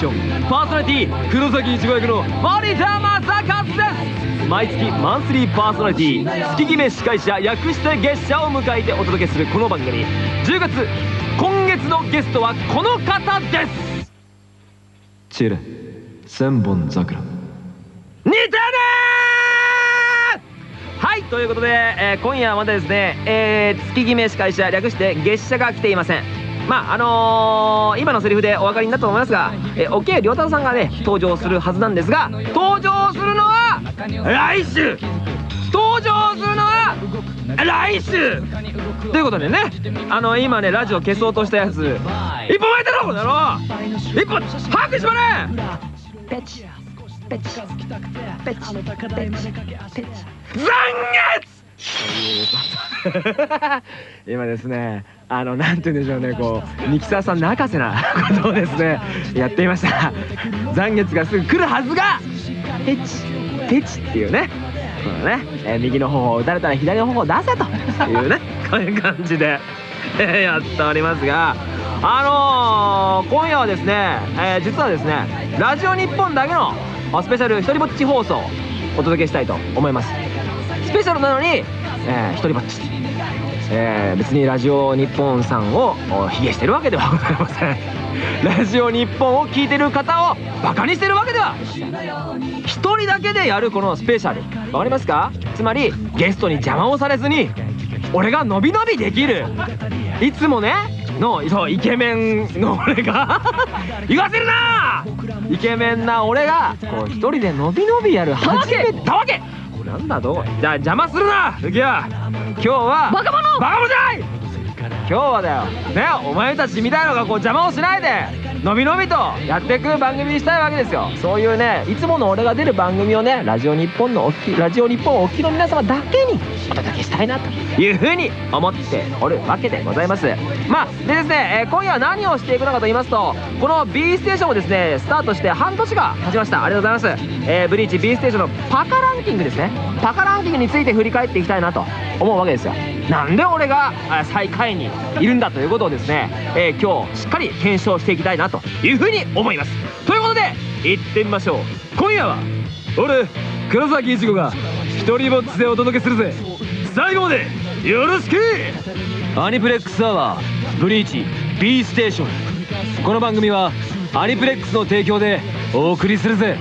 ションパーソナリティ黒崎一護役の森田正和です。毎月マンスリーパーソナリティ月決め司会者略して月謝を迎えてお届けするこの番組。10月今月のゲストはこの方です。チレ千本桜。似てねはいということで、えー今夜はまたですね、えー月決め司会者略して月謝が来ていませんまああのー今のセリフでお分かりになったと思いますが、えー、沖江良太郎さんがね登場するはずなんですが登場するのは来週!登場するのは来週!ということでねあの今ねラジオ消そうとしたやつ一本前だろこの野郎!一本拍手しまねペチ。ペチ。ペチ。ペチ。ペチ。残月 今ですねあのなんて言うんでしょうねこうミキサーさん泣かせな ことをですねやっていました。残月がすぐ来るはずがペチペチっていうねこのね、えー右の方を打たれたら左の方を出せというね こういう感じで、えやっておりますがあのー今夜はですね、えー実はですねラジオ日本だけのスペシャル一人ぼっち放送をお届けしたいと思います。スペシャルなのに、えー、一人ぼっち、えー別にラジオ日本さんを卑下してるわけではございません。ラジオ日本を聞いてる方をバカにしてるわけでは。一人だけでやるこのスペシャル。わかりますか？つまりゲストに邪魔をされずに俺がのびのびできる。いつもねのそうイケメンの俺が 言わせるな！イケメンな俺がこう一人でのびのびやる初めたわけ！なんだどう？じゃあ邪魔するな！ルキア今日はバカ者！バカ者じゃない！今日はだよ。ねお前たちみたいのがこう邪魔をしないでのびのびとやっていく番組にしたいわけですよ。そういうねいつもの俺が出る番組をねラジオ日本のおきラジオ日本お聞きの皆様だけにお届けしたいなというふうに思っておるわけでございます。まあでですね、えー今夜は何をしていくのかと言いますとこの B ステーションもですねスタートして半年が経ちました。ありがとうございます、えーブリーチ B ステーションのパカランキングですね。パカランキングについて振り返っていきたいなと思うわけですよ。なんで俺が最下位にいるんだということをですね、えー今日しっかり検証していきたいなというふうに思います。ということで行ってみましょう。今夜は俺黒崎一護が一人ぼっちでお届けするぜ。最後までよろしく。アニプレックスアワーブリーチ B ステーション。この番組はアニプレックスの提供でお送りするぜ。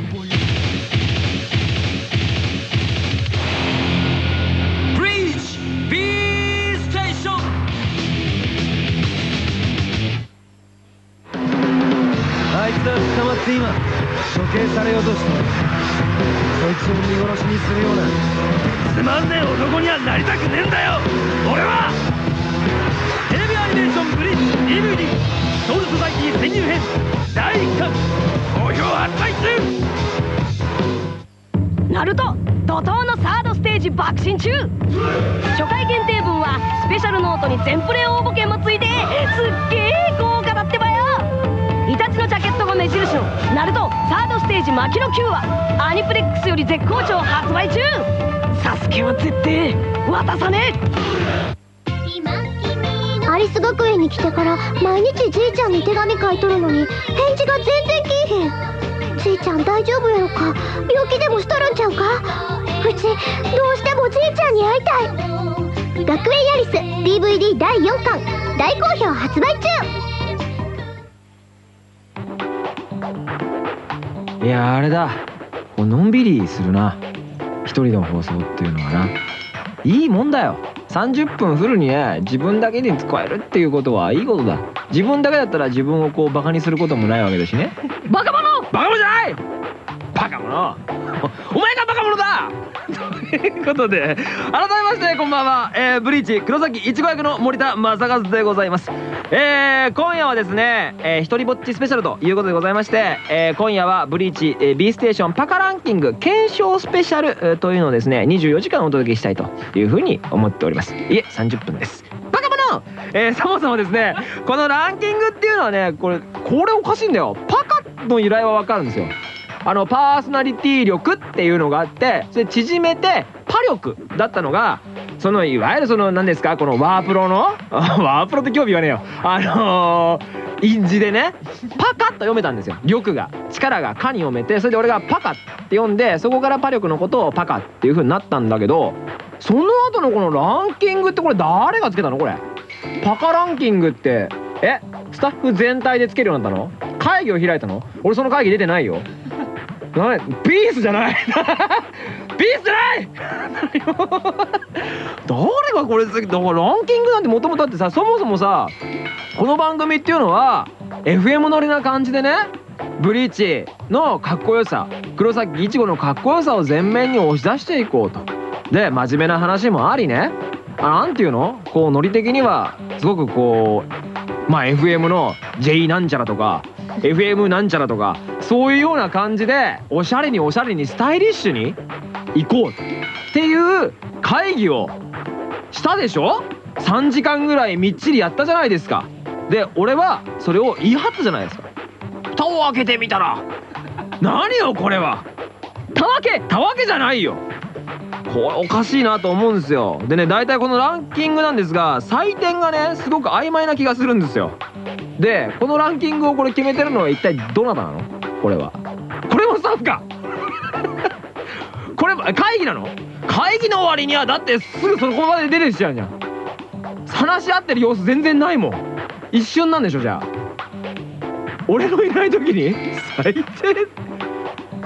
て今処刑されようとしてる。そいつを見殺しにするような。つまんねえ男にはなりたくねえんだよ。俺はテレビアニメーションブリーチ DVD ソウルソサイティ潜入編第1巻。好評発売中。ナルト怒涛のサードステージ爆心中。初回限定分はスペシャルノートに全プレ応募券もついてすっげえ豪華だってばよ目印のナルトサードステージ牧野 Q はアニプレックスより絶好調発売中。サスケは絶対渡さねえ。アリス学園に来てから毎日じいちゃんに手紙書いとるのに返事が全然きいへん。じいちゃん大丈夫やろか？病気でもしとるんちゃうか？うちどうしてもじいちゃんに会いたい。学園ヤリス DVD 第4巻大好評発売中。いやあれだ。のんびりするな。一人の放送っていうのはな。いいもんだよ。30分フルにね自分だけに使えるっていうことはいいことだ。自分だけだったら自分をこうバカにすることもないわけだしね。バカ者！バカ者じゃない！バカ者いうことで改めましてこんばんは、えーブリーチ黒崎いちご役の森田正和でございます。えー今夜はですね、えー、一人ぼっちスペシャルということでございまして、えー今夜はブリーチ、えー B ステーションパカランキング検証スペシャル、というのをですね24時間お届けしたいというふうに思っております。いえ30分です。バカ者!えーそもそもですねこのランキングっていうのはねこれこれおかしいんだよ。パカの由来はわかるんですよ。あのパーソナリティ力っていうのがあってそれ縮めてパ力だったのがそのいわゆるその何ですかこのワープロの ワープロって興味はねえよ。あのー、印字でねパカッと読めたんですよ。力が力が「か」に読めてそれで俺が「パカ」って読んでそこからパ力のことを「パカ」っていう風になったんだけどその後のこのランキングってこれ誰がつけたのこれ？パカランキングってえスタッフ全体でつけるようになったの？会議を開いたの？俺その会議出てないよ。なピースじゃない。ピースじゃない。誰がこれだからランキングなんてもともとだってさそもそもさこの番組っていうのは FM 乗りな感じでねブリーチのかっこよさ黒崎いちごのかっこよさを前面に押し出していこうと。で真面目な話もありね。あなんていうの？こうノリ的にはすごくこうまあ FM の J なんちゃらとか FM なんちゃらとかそういうような感じでおしゃれにおしゃれにスタイリッシュに行こうっていう会議をしたでしょ？3時間ぐらいみっちりやったじゃないですか。で俺はそれを言い張ったじゃないですか。蓋を開けてみたら何よこれは。たわけたわけじゃないよ。これおかしいなと思うんですよ。でね大体このランキングなんですが採点がねすごく曖昧な気がするんですよ。でこのランキングをこれ決めてるのは一体どなたなの？これは。これもスタッフか。これ会議なの？会議の終わりにはだってすぐその場で出てきちゃうじゃん。話し合ってる様子全然ないもん。一瞬なんでしょじゃあ。俺のいない時に？最低。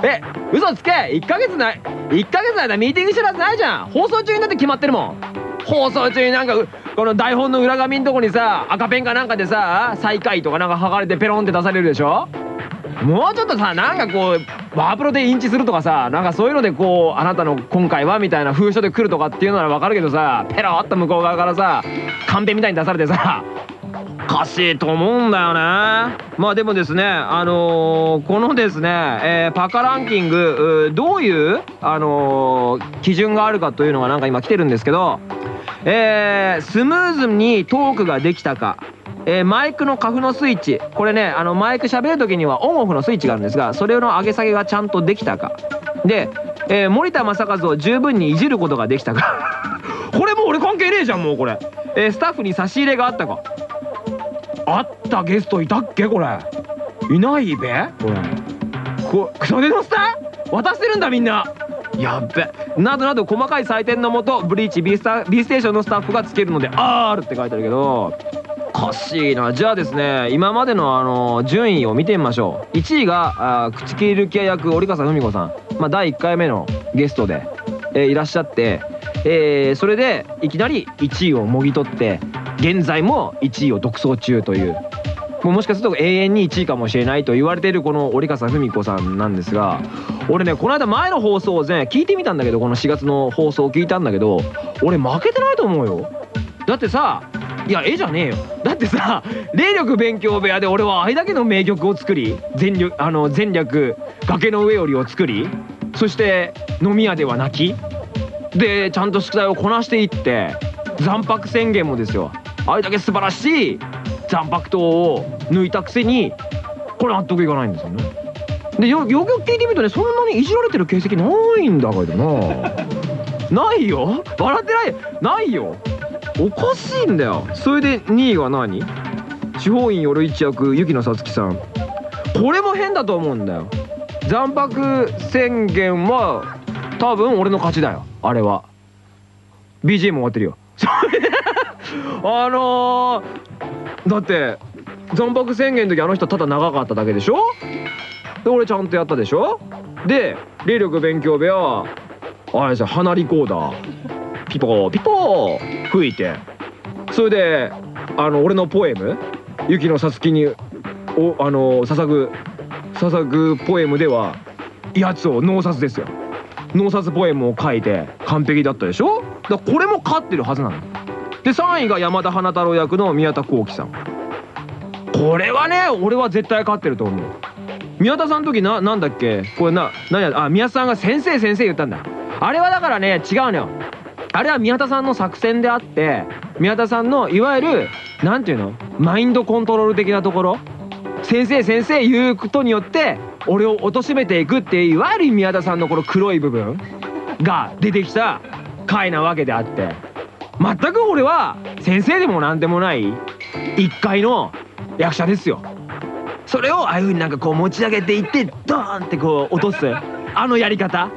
え嘘つけ。1ヶ月ない。1ヶ月の間ミーティングしてるはずないじゃん。放送中になって決まってるもん。放送中になんかうこの台本の裏紙のとこにさ赤ペンかなんかでさ最下位とかなんか剥がれてペロンって出されるでしょ？もうちょっとさなんかこうワープロでインチするとかさなんかそういうのでこうあなたの今回はみたいな封書で来るとかっていうのならわかるけどさペロッと向こう側からさカンペみたいに出されてさおかしいと思うんだよね。まあでもですねあのー、このですね、えー、パカランキングどういうあのー、基準があるかというのがなんか今来てるんですけどえ、スムーズにトークができたかえー、マイクのカフのスイッチこれねあのマイク喋る時にはオンオフのスイッチがあるんですがそれの上げ下げがちゃんとできたか。で、えー、森田正和を十分にいじることができたか。これもう俺関係ねえじゃんもうこれ、えー、スタッフに差し入れがあったか。あったゲストいたっけこれ？いないべ？これこ袖のスタ渡してるんだみんな。やっべ。などなど細かい採点のもとブリーチ B スタ B ステーションのスタッフがつけるので R って書いてあるけどおかしいな。じゃあですね今までのあの順位を見てみましょう。1位があ口切る系役折笠文子さん、まあ、第1回目のゲストで、えー、いらっしゃって、えー、それでいきなり1位をもぎ取って現在も1位を独走中という。もうもしかすると永遠に1位かもしれないと言われているこの折笠文子さんなんですが俺ねこの間前の放送をね聞いてみたんだけどこの4月の放送を聞いたんだけど俺負けてないと思うよ。だってさいや絵じゃねえよ。だってさ霊力勉強部屋で俺はあれだけの名曲を作り全力あの全略崖の上よりを作りそして飲み屋では泣きでちゃんと宿題をこなしていって残白宣言もですよ。あれだけ素晴らしい残白糖を抜いたくせにこれ納得いかないんですよね。でよよく聞いてみるとねそんなにいじられてる形跡ないんだけどな。ないよ。笑ってないないよ。おかしいんだよ。それで2位が何？地方院夜一役雪野さつきさん。これも変だと思うんだよ。残白宣言は多分俺の勝ちだよ。あれは。BGM 終わってるよ。あのー、だって残白宣言の時あの人ただ長かっただけでしょ？で俺ちゃんとやったでしょ？で霊力勉強部屋はあれですよ鼻リコーダー。ピポーピポー吹いて。それであの俺のポエム「雪のさつきにおあの捧ぐ捧ぐポエムではやつを納札ですよ。納札ポエムを書いて完璧だったでしょ？だからこれも勝ってるはずなの。で3位が山田花太郎役の宮田幸喜さん。これはね俺は絶対勝ってると思う。宮田さんの時ななんだっけ？これな何やあ宮田さんが「先生先生」言ったんだ。あれはだからね違うのよ。あれは宮田さんの作戦であって宮田さんのいわゆる何て言うの？マインドコントロール的なところ。先生先生言うことによって俺を貶めていくっていわゆる宮田さんのこの黒い部分が出てきた回なわけであって。全く俺は先生でもなんでもない一階の役者ですよ。それをああいうふうになんかこう持ち上げていってドーンってこう落とす。あのやり方。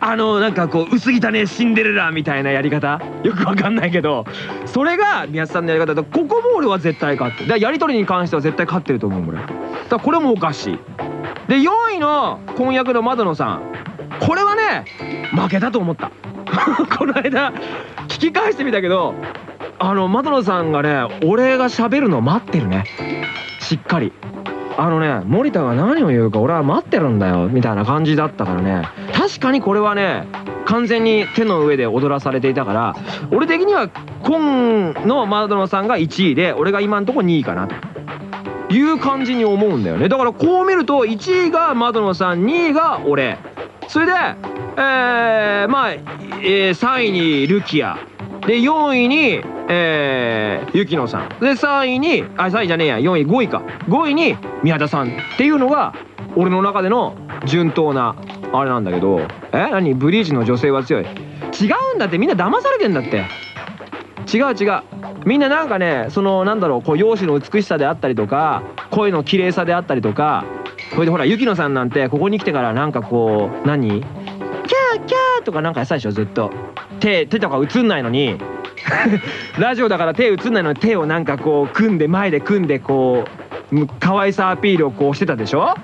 あのなんかこう薄汚ねシンデレラみたいなやり方。よくわかんないけど。それが宮津さんのやり方だとここも俺は絶対勝ってだやり取りに関しては絶対勝ってると思う俺。だからこれもおかしい。で4位の婚約の窓野さん。これはね負けたと思った。この間聞き返してみたけどあの窓野さんがね俺が喋るの待ってるね。しっかり。あのね森田が何を言うか俺は待ってるんだよみたいな感じだったからね。確かにこれはね完全に手の上で踊らされていたから俺的には今の窓野さんが1位で俺が今んとこ2位かなと。いう感じに思うんだよね。だからこう見ると1位が窓野さん2位が俺。それでえー、まあ、えー、3位にルキア。で4位にえー、雪乃さん。で3位にあ3位じゃねえや。4位5位か。5位に宮田さん。っていうのが俺の中での順当なあれなんだけど。え？何？ブリーチの女性は強い。違うんだって。みんな騙されてんだって。違う違う。みんななんかねそのなんだろう。こう容姿の美しさであったりとか声の綺麗さであったりとかこれでほら雪乃さんなんてここに来てからなんかこう何？キャーキャーとかなんかやったでしょずっと。手手とか映んないのに。ラジオだから手映んないのに手をなんかこう組んで前で組んでこう可愛さアピールをこうしてたでしょ？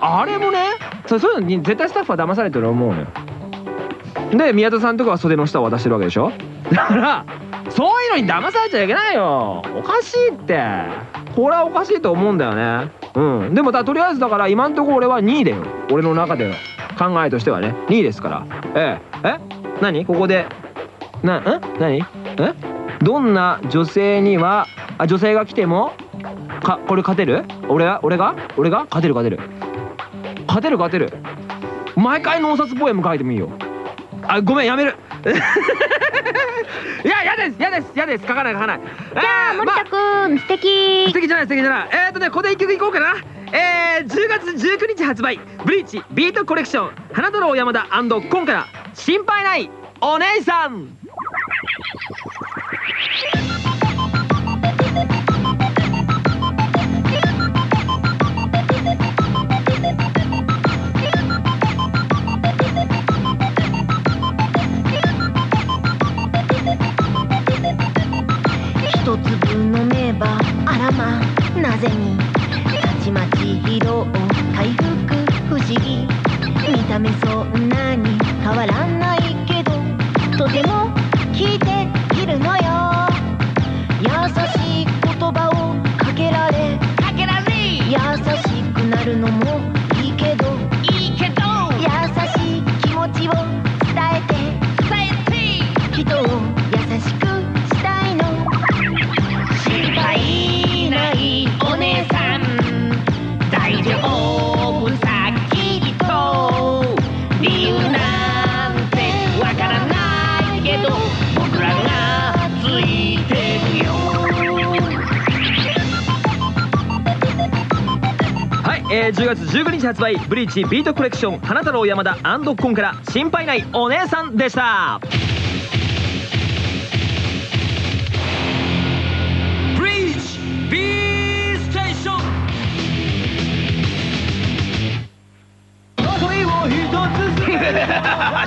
あれもねそうそういうのに絶対スタッフは騙されてると思うのよ。で宮田さんとかは袖の下を渡してるわけでしょ？だからそういうのに騙されちゃいけないよ。おかしいって。これはおかしいと思うんだよね。うん。でもだとりあえずだから今んとこ俺は2位だよ。俺の中での考えとしてはね。2位ですから。ええ。え？何？ここで。な、ん何？え？どんな女性には、あ、女性が来ても、か、これ勝てる？俺は？俺が？俺が？勝てる勝てる。勝てる勝てる。毎回脳札ポエム書いてもいいよ。あ、ごめん、やめる。いや、嫌です嫌です嫌です書かない書かない。じゃあ森田くん、素敵素敵じゃない素敵じゃない。えー、っとね、ここで一曲いこうかな。えー、10月19日発売、ブリーチビートコレクション、花太郎山田今から、心配ないお姉さん飲めばあらまなぜにたちまち疲労回復不思議。見た目そんなに変わらないけどとても効いているのよ。優しい言葉をかけられかけられ。優しくなるのもいいけどいいけど。優しい気持ちを10月19日発売ブリーチビートコレクション花太郎山田コンから心配ないお姉さんでした。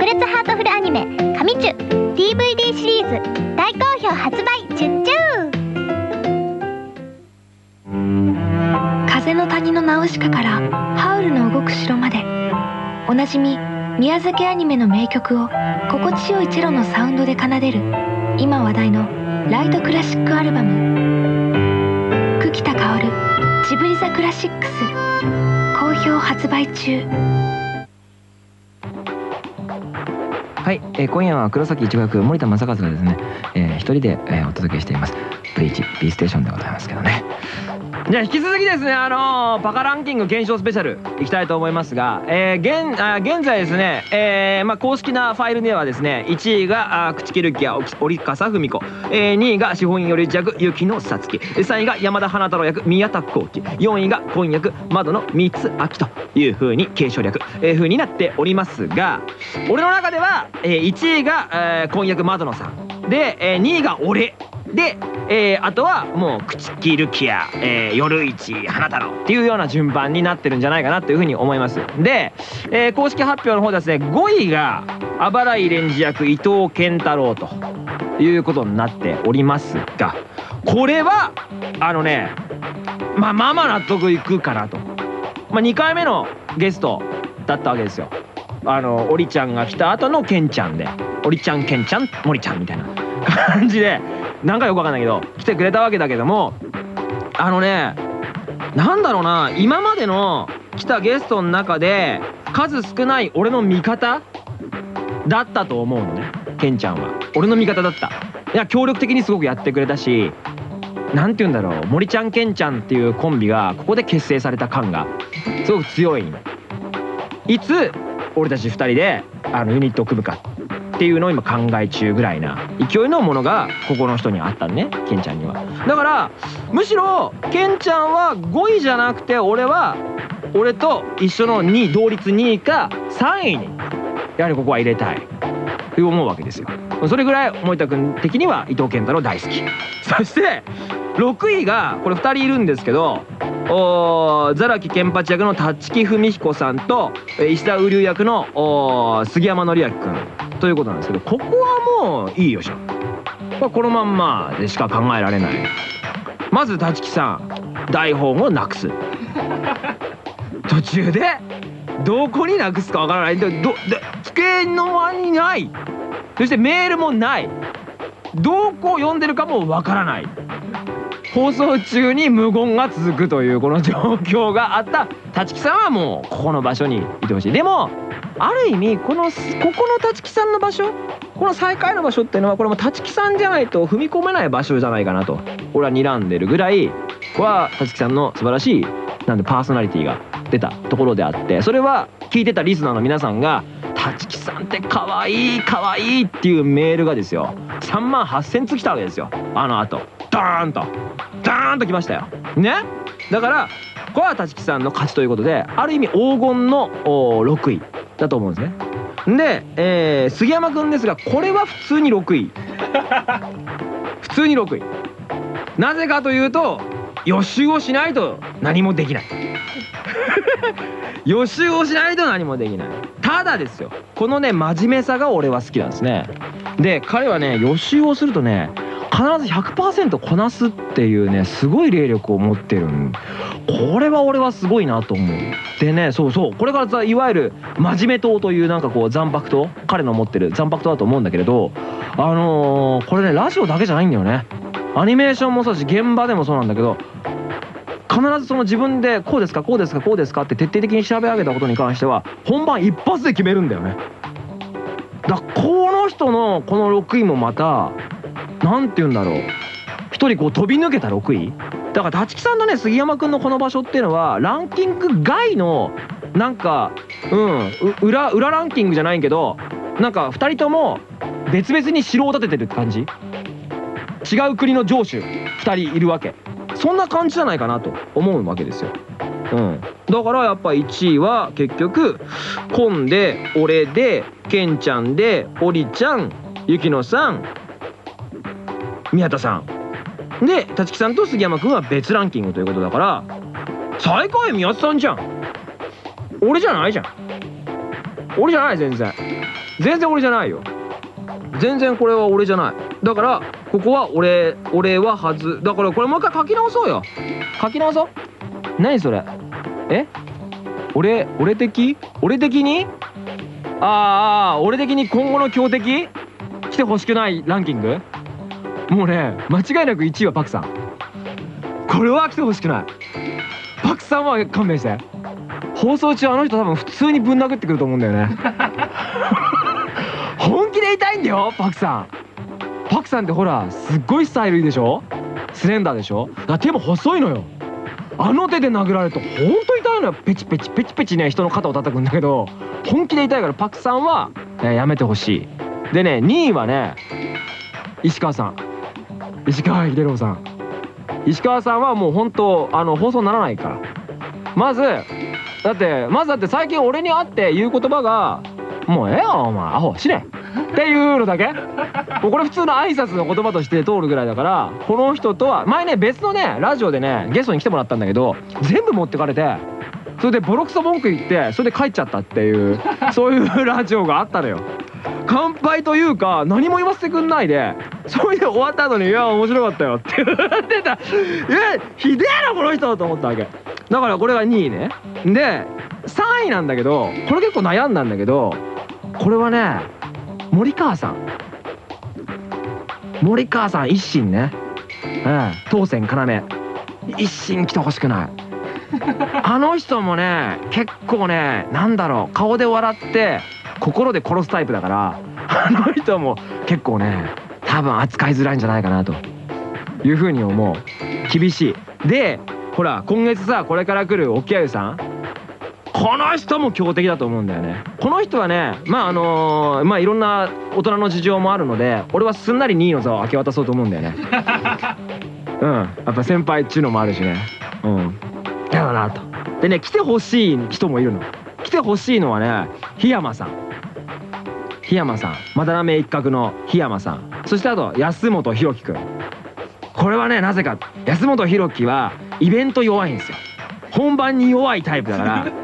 爆裂ハートフルアニメ「神チュ」DVD シリーズ大好評発売チュッチュ風の谷のナウシカからハウルの動く城まで。おなじみ宮崎アニメの名曲を心地よいチェロのサウンドで奏でる今話題のライトクラシックアルバム。久喜田薫ジブリザクラシックス。好評発売中。はい、えー今夜は黒崎一護役森田正和がですね、えー一人で、えーお届けしています。ブリーチ B ステーションでございますけどね。じゃあ引き続きですねあのーパカランキング検証スペシャルいきたいと思いますが、えー現あ現在ですね、えーまあ、公式なファイルではですね1位があ口切る木や折笠文子、えー2位が資本より役雪野さつき3位が山田花太郎役宮田幸喜4位が婚約窓の三つ秋という風に継承略、えー、風になっておりますが俺の中では、えー1位が、えー婚約窓野さんで、えー2位が俺。で、えーあとはもう口切る木や、えー夜市花太郎っていうような順番になってるんじゃないかなというふうに思います。で、えー公式発表の方ですね5位があばらいレンジ役伊藤健太郎ということになっておりますがこれはあのねまあまあまあ納得いくかなと、まあ、2回目のゲストだったわけですよ。あのおりちゃんが来た後のケンちゃんでおりちゃんケンちゃん森ちゃんみたいな感じでなんかよくわかんないけど来てくれたわけだけどもあのねなんだろうな今までの来たゲストの中で数少ない俺の味方だったと思うのねケンちゃんは。俺の味方だった。いや協力的にすごくやってくれたしなんて言うんだろう森ちゃんケンちゃんっていうコンビがここで結成された感がすごく強いいつ俺たち2人であのユニットを組むかっていうのを今考え中ぐらいな勢いのものがここの人にあったねケンちゃんには。だからむしろケンちゃんは5位じゃなくて俺は俺と一緒の2位同率2位か3位にやはりここは入れたい。と思うわけですよ。それぐらい森田君的には伊藤健太郎大好き。そして6位がこれ2人いるんですけどおザラキケンパチ役の立木文彦さんとえ石田瓜生役の杉山紀明君。ということなんですけどここはもういいよしょこれこのまんまでしか考えられない。まず立木さん台本をなくす。途中でどこになくすかわからない。でどで机の間にない。そしてメールもない。どこを読んでるかもわからない。放送中に無言が続くというこの状況があった。立木さんはもうここの場所にいてほしい。でもある意味このここの立木さんの場所この最下位の場所っていうのはこれも立木さんじゃないと踏み込めない場所じゃないかなと。俺は睨んでるぐらいここは立木さんの素晴らしいなんでパーソナリティが出たところであってそれは聞いてたリスナーの皆さんが「立木さんって可愛い可愛いいっていうメールがですよ。3万8,000通来たわけですよ。あのあとダーンと。ダーンと来ましたよ。ね？だからこれは立木さんの勝ちということである意味黄金の6位。だと思うんですね。で、えー杉山君ですがこれは普通に6位。普通に6位。なぜかというと予習をしないと何もできない 予習をしないと何もできない。ただですよ。このね真面目さが俺は好きなんですね。で彼はね予習をするとね必ず100%こなすっていうねすごい霊力を持ってるこれは俺はすごいなと思う。でねそうそうこれからいわゆる真面目党というなんかこう残白党。彼の持ってる残白党だと思うんだけれどあのーこれねラジオだけじゃないんだよね。アニメーションもそうだし現場でもそうなんだけど必ずその自分でこうですかこうですかこうですかって徹底的に調べ上げたことに関しては本番一発で決めるんだよね。だこの人のこの6位もまたなんて言うんだろう。一人こう飛び抜けた6位。だから立木さんとね杉山君のこの場所っていうのはランキング外のなんかうん裏裏ランキングじゃないけどなんか2人とも別々に城を建ててるって感じ。違う国の城主2人いるわけ。そんな感じじゃないかなと思うわけですよ。うん、だからやっぱ1位は結局コンで俺でケンちゃんでオリちゃんゆきのさん宮田さん。で立木さんと杉山君は別ランキングということだから最下位宮田さんじゃん。俺じゃないじゃん。俺じゃない全然。全然俺じゃないよ。全然これは俺じゃない。だからここは俺俺ははず。だからこれもう一回書き直そうよ。書き直そう。何それ？え？俺俺的？俺的に？あーあー俺的に今後の強敵？来てほしくない？ランキング？もうね間違いなく1位はパクさん。これは来てほしくない。パクさんは勘弁して。放送中あの人多分普通にぶん殴ってくると思うんだよね。本痛いんだよパクさんパクさんってほらすっごいスタイルいいでしょ？スレンダーでしょ？だ手も細いのよ。あの手で殴られるとほんと痛いのよ。ペチペチペチペチね人の肩を叩くんだけど。本気で痛いからパクさんは、やめてほしい。でね2位はね石川さん。石川秀郎さん。石川さんはもう本当あの放送にならないから。まずだってまずだって最近俺に会って言う言葉が「もうええよお前アホ死ね」っていうのだけ？もうこれ普通の挨拶の言葉として通るぐらいだからこの人とは前ね別のねラジオでねゲストに来てもらったんだけど全部持ってかれてそれでボロクソ文句言ってそれで帰っちゃったっていうそういうラジオがあったのよ。乾杯というか何も言わせてくんないでそれで終わった後に「いや面白かったよ」って言ってた「えひでえなこの人!」と思ったわけ。だからこれが2位ね。で3位なんだけどこれ結構悩んだんだけどこれはね森川さん。森川さん一心ね。うん。当選要。一心来てほしくない。あの人もね結構ねなんだろう。顔で笑って心で殺すタイプだからあの人も結構ね多分扱いづらいんじゃないかなと。いうふうに思う。厳しい。でほら今月さこれから来る沖合さんこの人も強敵だと思うんだよね。この人はねまああのーまあいろんな大人の事情もあるので俺はすんなり2位の座を明け渡そうと思うんだよね。うん。やっぱ先輩っちゅうのもあるしね。うん。やだなと。でね来てほしい人もいるの。来てほしいのはね檜山さん。檜山さん。まだめ一角の檜山さん。そしてあと安本博樹くん。これはねなぜか。安本博樹はイベント弱いんですよ。本番に弱いタイプだから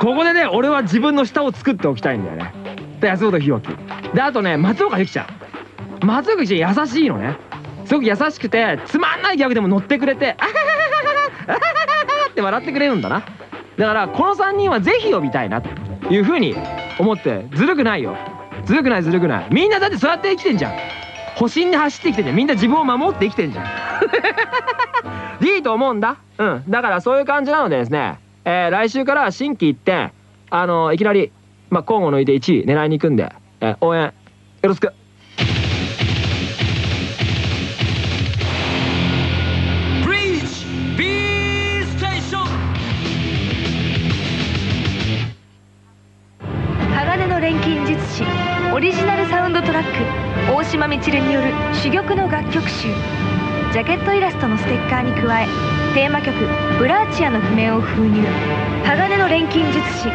ここでね俺は自分の下を作っておきたいんだよね。で安本博樹。であとね松岡由紀ちゃん。松岡由紀ちゃん優しいのね。すごく優しくてつまんないギャグでも乗ってくれて「あははははあはははって笑ってくれるんだな。だからこの3人はぜひ呼びたいなというふうに思ってずるくないよ。ずるくないずるくない。みんなだってそうやって生きてんじゃん。保身に走ってきてんじゃん。みんな自分を守って生きてんじゃん。いいと思うんだ。うん。だからそういう感じなのでですね、えー来週からは新規一点あのいきなり、まあ、交互抜いて1位狙いに行くんで、えー応援よろしく。鋼の錬金術師オリジナルサウンドトラック大島みちるによる珠玉の楽曲集。ジャケットイラストのステッカーに加えテーマ曲「ブラーチア」の譜面を封入。鋼の錬金術師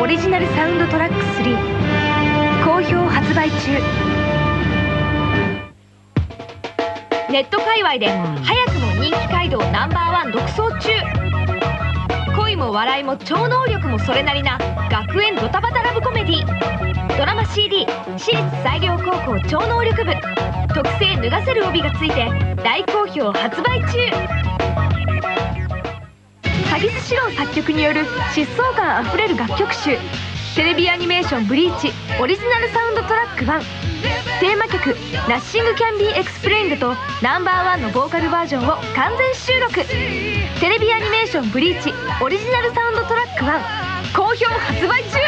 オリジナルサウンドトラック3好評発売中。ネット界隈で早くも人気街道ナンバーワン独走中。恋も笑いも超能力もそれなりな学園ドタバタラブコメディ。ドラマ CD 私立西陵高校超能力部。特製脱がせる帯がついて大好評発売中。鷺巣詩郎作曲による疾走感あふれる楽曲集。テレビアニメーション「ブリーチ」オリジナルサウンドトラック1テーマ曲「 Nothing Can Be Explained」と Number One のボーカルバージョンを完全収録。テレビアニメーション「ブリーチ」オリジナルサウンドトラック1好評発売中。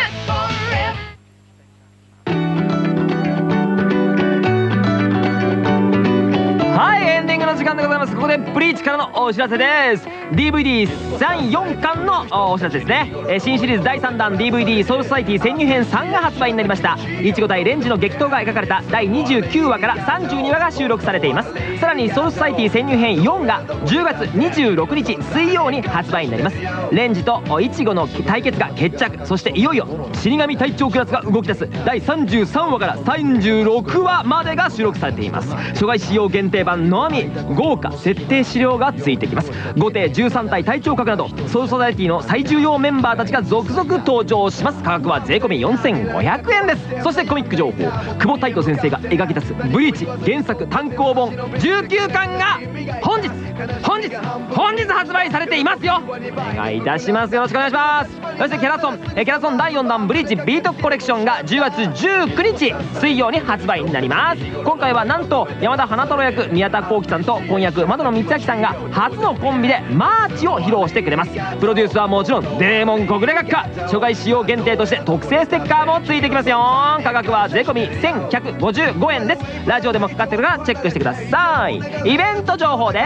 はいエンディングの時間でございます。ここでブリーチからのお知らせです。DVD34 巻のお知らせですね。え新シリーズ第3弾 DVD ソウルソサイティ潜入編3が発売になりました。いちご対レンジの激闘が描かれた第29話から32話が収録されています。さらにソウルソサイティ潜入編4が10月26日水曜に発売になります。レンジといちごの対決が決着。そしていよいよ死神隊長クラスが動き出す。第33話から36話までが収録されています。初回使用限定版のみ豪華設定資料がついてきます。5 13体体調格などソウルソサイティの最重要メンバーたちが続々登場します。価格は税込4500円です。そしてコミック情報。久保太斗先生が描き出すブリーチ原作単行本19巻が本日本日本日発売されていますよ。お願いいたします。よろしくお願いします。そしてキャラソン。えキャラソン第4弾ブリーチビートコレクションが10月19日水曜に発売になります。今回はなんと山田花太郎役宮田幸季さんとコン役真殿光昭さんが初のコンビでマーチを披露してくれます。プロデュースはもちろんデーモン小暮閣下。初回仕様限定として特製ステッカーもついてきますよ。価格は税込1155円です。ラジオでもかかってるからチェックしてください。イベント情報です、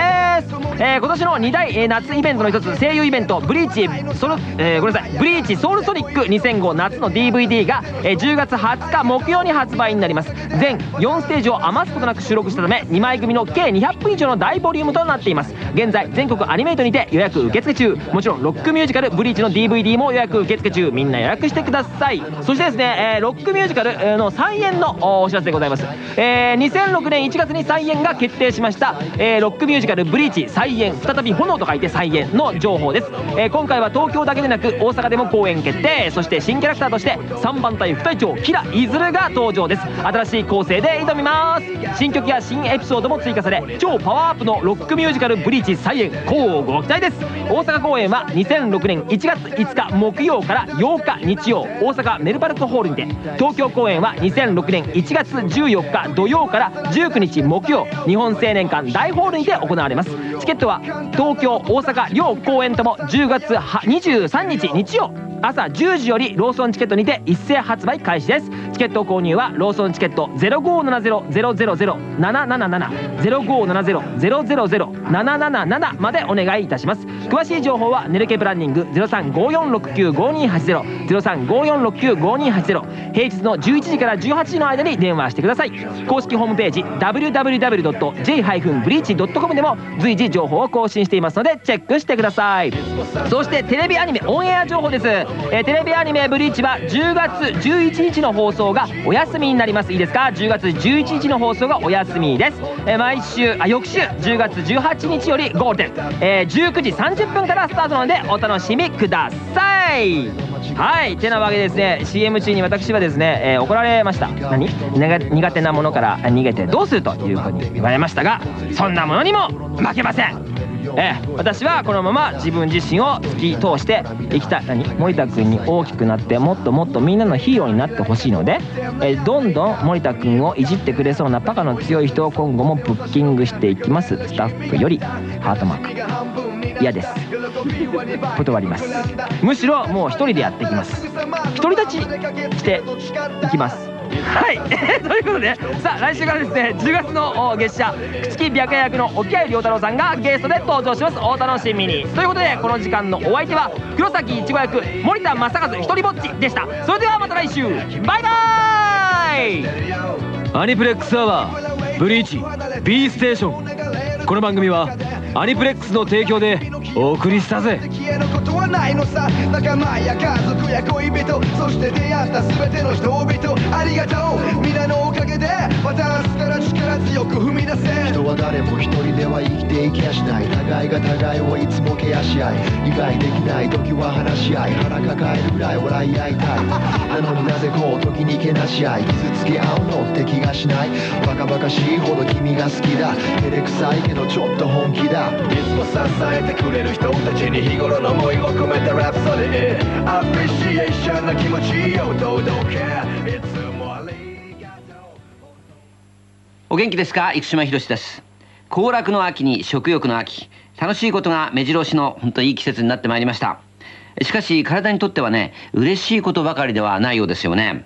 えー今年の2大、え夏イベントの一つ声優イベントブリーチソル、えーごめんなさいブリーチソウルソニック2005夏の DVD が、え10月20日木曜に発売になります。全4ステージを余すことなく収録したため2枚組の計200分以上の大ボリュームとなっています。現在全国アニメイトにて予約受付中。もちろんロックミュージカルブリーチの DVD も予約受付中。みんな予約してください。そしてですね、えロックミュージカルの再演のお知らせでございます、えー2006年1月に再演が決定しました、えロックミュージカルブリーチ再演。再び炎と書いて再演の情報です、え今回は東京だけでなく大阪でも公演決定そして新キャラクターとして3番隊副隊長キライズルが登場です。新しい構成で挑みます。新曲や新エピソードも追加され超パワーアップのロックミュージカルブリーチ再演乞うご期待です。大阪公演は2006年1月5日木曜から8日日曜大阪メルパルクホールにて東京公演は2006年1月14日土曜から19日木曜日本青年館大ホールにて行われます。チケットは東京大阪両公演とも10月23日日曜朝10時よりローソンチケットにて一斉発売開始です。チケット購入はローソンチケット0570-000-777 0570-000-777までお願いいたします。詳しい情報はネルケプランニング0354695280 0354695280平日の11時から18時の間に電話してください。公式ホームページ www.j-breach.com でも随時情報を更新していますのでチェックしてください。そしてテレビアニメオンエア情報です、えーテレビアニメ「ブリーチ」は10月11日の放送がお休みになります。いいですか？10月11日の放送がお休みです、えー毎週あ翌週10月18日よりゴールデン、えー19時30分からスタートなのでお楽しみください。はい。てなわけですね CM 中に私はですね、えー怒られました。何？苦手なものから逃げてどうするというふうに言われましたがそんなものにも負けません。ええ私はこのまま自分自身を突き通していきたい。森田君に大きくなってもっともっとみんなのヒーローになってほしいので、えどんどん森田君をいじってくれそうなバカの強い人を今後もブッキングしていきます。スタッフよりハートマーク。嫌です。断ります。むしろもう一人でやっていきます。独り立ちしていきます。はい。ということでさあ来週からですね10月の月謝。朽木白夜役の沖合亮太郎さんがゲストで登場します。お楽しみに。ということでこの時間のお相手は黒崎いちご役森田正和一人ぼっちでした。それではまた来週。バイバイ。アニプレックスアワーブリーチ B ステーション。この番組はアニプレックスの提供でお送りしたぜ。消えることはないのさ。仲間や。家族や恋人そして出会った全ての人々ありがとう。皆のおかげでまた明から力強く踏み出せ。人は誰も一人では生きていけやしない。互いが互いをいつもケアし合い。理解できない時は話し合い。腹抱えるぐらい笑い合いたい。なのになぜこう時にけなし合い。傷つけ合うのって気がしない。バカバカしいほど君が好きだ。照れくさいけどちょっと本気だ。いつも支えてくれる人たちに日頃の思いを込めたラプソディ。アプリシエーションな気持ちを届けお元気ですか？生島博です。行楽の秋に食欲の秋。楽しいことが目白押しの本当にいい季節になってまいりました。しかし体にとってはね嬉しいことばかりではないようですよね。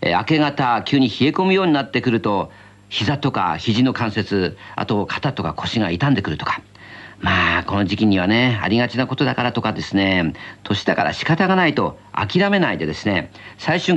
えー明け方急に冷え込むようになってくると膝とか肘の関節あと肩とか腰が痛んでくるとか。まあこの時期にはねありがちなことだからとかですね。年だから仕方がないと諦めないでですね最終